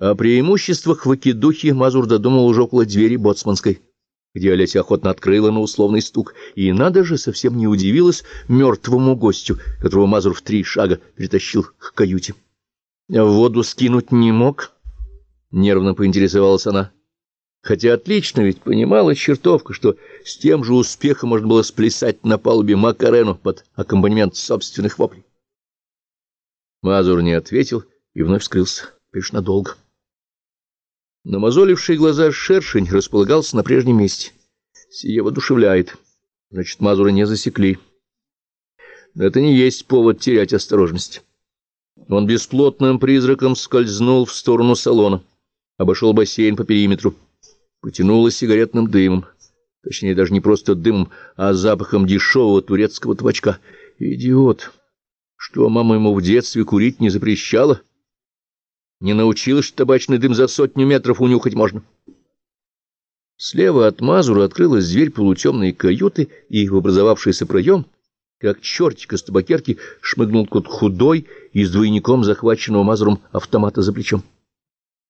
О преимуществах в Акидухе Мазур додумал уже около двери боцманской, где Олеся охотно открыла на условный стук, и, надо же, совсем не удивилась мертвому гостю, которого Мазур в три шага перетащил к каюте. «В воду скинуть не мог?» — нервно поинтересовалась она. Хотя отлично ведь понимала чертовка, что с тем же успехом можно было сплясать на палубе Макарену под аккомпанемент собственных воплей. Мазур не ответил и вновь скрылся, лишь надолго. Намазоливший глаза шершень располагался на прежнем месте. Сие воодушевляет. Значит, Мазура не засекли. Но это не есть повод терять осторожность. Он бесплотным призраком скользнул в сторону салона, обошел бассейн по периметру, потянуло сигаретным дымом. Точнее, даже не просто дымом, а запахом дешевого турецкого табачка. Идиот! Что мама ему в детстве курить не запрещала? — не научилась, что табачный дым за сотню метров унюхать можно. Слева от Мазура открылась дверь полутемной каюты, и в образовавшийся проем, как чертик из табакерки, шмыгнул кот худой и с двойником захваченного Мазуром автомата за плечом.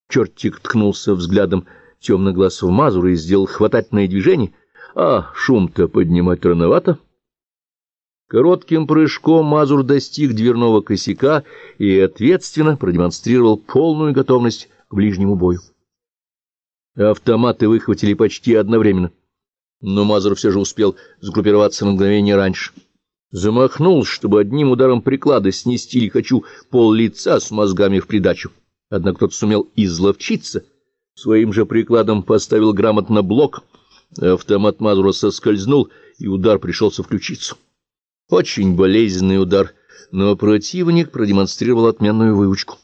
Чертик ткнулся взглядом темный глаз в Мазура и сделал хватательное движение. А шум-то поднимать рановато. Коротким прыжком Мазур достиг дверного косяка и ответственно продемонстрировал полную готовность к ближнему бою. Автоматы выхватили почти одновременно, но Мазур все же успел сгруппироваться на мгновение раньше. Замахнул, чтобы одним ударом приклада снести лихачу пол лица с мозгами в придачу. Однако кто-то сумел изловчиться, своим же прикладом поставил грамотно блок, автомат Мазура соскользнул, и удар пришелся в ключицу. Очень болезненный удар, но противник продемонстрировал отменную выучку.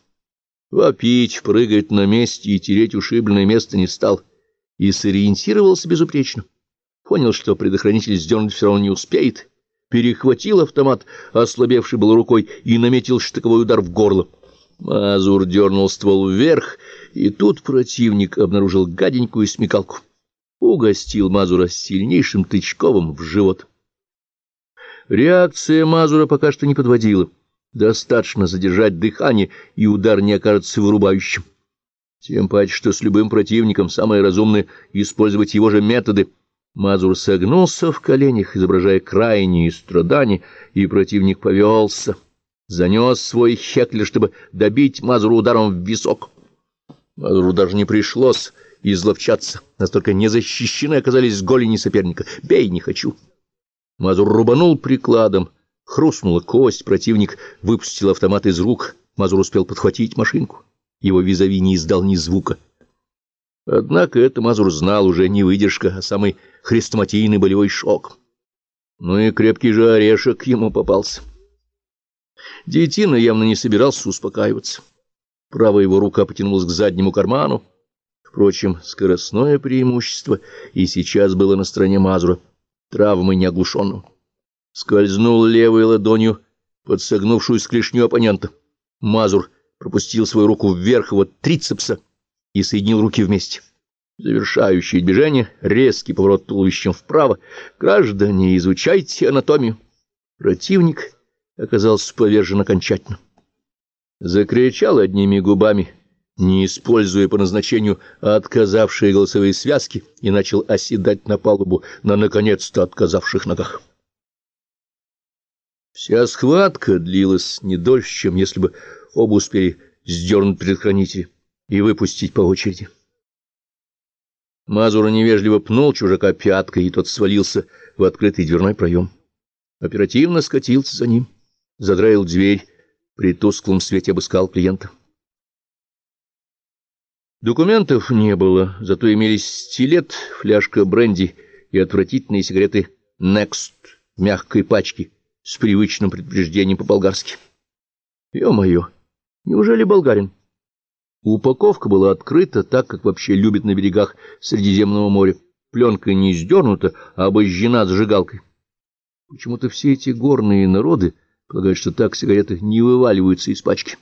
Вопить, прыгать на месте и тереть ушибленное место не стал, и сориентировался безупречно. Понял, что предохранитель сдернуть все равно не успеет, перехватил автомат, ослабевший был рукой, и наметил штыковой удар в горло. Мазур дернул ствол вверх, и тут противник обнаружил гаденькую смекалку. Угостил Мазура сильнейшим тычковым в живот. Реакция Мазура пока что не подводила. Достаточно задержать дыхание, и удар не окажется вырубающим. Тем паче, что с любым противником самое разумное — использовать его же методы. Мазур согнулся в коленях, изображая крайние страдания, и противник повелся. Занес свой хекли, чтобы добить Мазуру ударом в висок. Мазуру даже не пришлось изловчаться. Настолько незащищены оказались голени соперника. «Бей, не хочу!» Мазур рубанул прикладом, хрустнула кость, противник выпустил автомат из рук, Мазур успел подхватить машинку. Его визави не издал ни звука. Однако это Мазур знал уже не выдержка, а самый хрестоматийный болевой шок. Ну и крепкий же орешек ему попался. Детина явно не собирался успокаиваться. Правая его рука потянулась к заднему карману. Впрочем, скоростное преимущество и сейчас было на стороне Мазура травмы неоглушенного. Скользнул левой ладонью под согнувшую клешню оппонента. Мазур пропустил свою руку вверх его трицепса и соединил руки вместе. Завершающее движение, резкий поворот туловищем вправо. Граждане, изучайте анатомию. Противник оказался повержен окончательно. Закричал одними губами — не используя по назначению отказавшие голосовые связки, и начал оседать на палубу на наконец-то отказавших ногах. Вся схватка длилась не дольше, чем если бы оба успели сдернуть предохранители и выпустить по очереди. Мазура невежливо пнул чужака пяткой, и тот свалился в открытый дверной проем. Оперативно скатился за ним, задраил дверь, при тусклом свете обыскал клиента. Документов не было, зато имелись стилет, фляжка бренди и отвратительные сигареты «Next» мягкой пачки с привычным предупреждением по-болгарски. Ё-моё, неужели болгарин? Упаковка была открыта так, как вообще любят на берегах Средиземного моря. Пленка не сдернута, а обожжена зажигалкой. Почему-то все эти горные народы полагают, что так сигареты не вываливаются из пачки.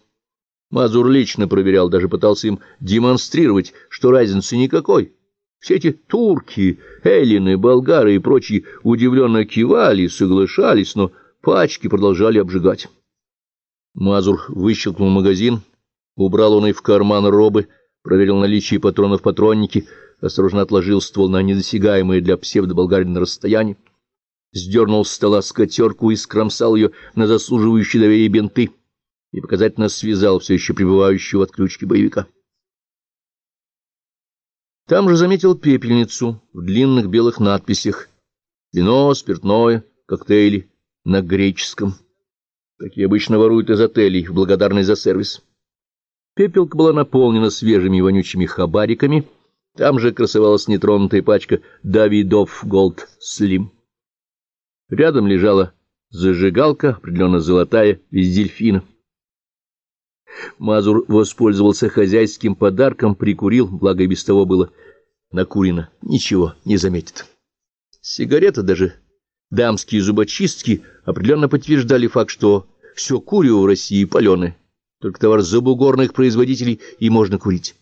Мазур лично проверял, даже пытался им демонстрировать, что разницы никакой. Все эти турки, эллины, болгары и прочие удивленно кивали, соглашались, но пачки продолжали обжигать. Мазур выщелкнул магазин, убрал он и в карман робы, проверил наличие патронов в патроннике, осторожно отложил ствол на недосягаемое для псевдоболгарина расстояние, сдернул с стола скатерку и скромсал ее на заслуживающие доверия бинты и показательно связал все еще пребывающего в отключке боевика. Там же заметил пепельницу в длинных белых надписях «Вино, спиртное, коктейли» на греческом. Такие обычно воруют из отелей в благодарность за сервис. Пепелка была наполнена свежими вонючими хабариками. Там же красовалась нетронутая пачка «Давидов Голд Слим». Рядом лежала зажигалка, определенно золотая, из дельфина. Мазур воспользовался хозяйским подарком, прикурил, благо и без того было накурено. Ничего не заметит. Сигарета даже дамские зубочистки определенно подтверждали факт, что все курево в России паленое. Только товар забугорных производителей и можно курить.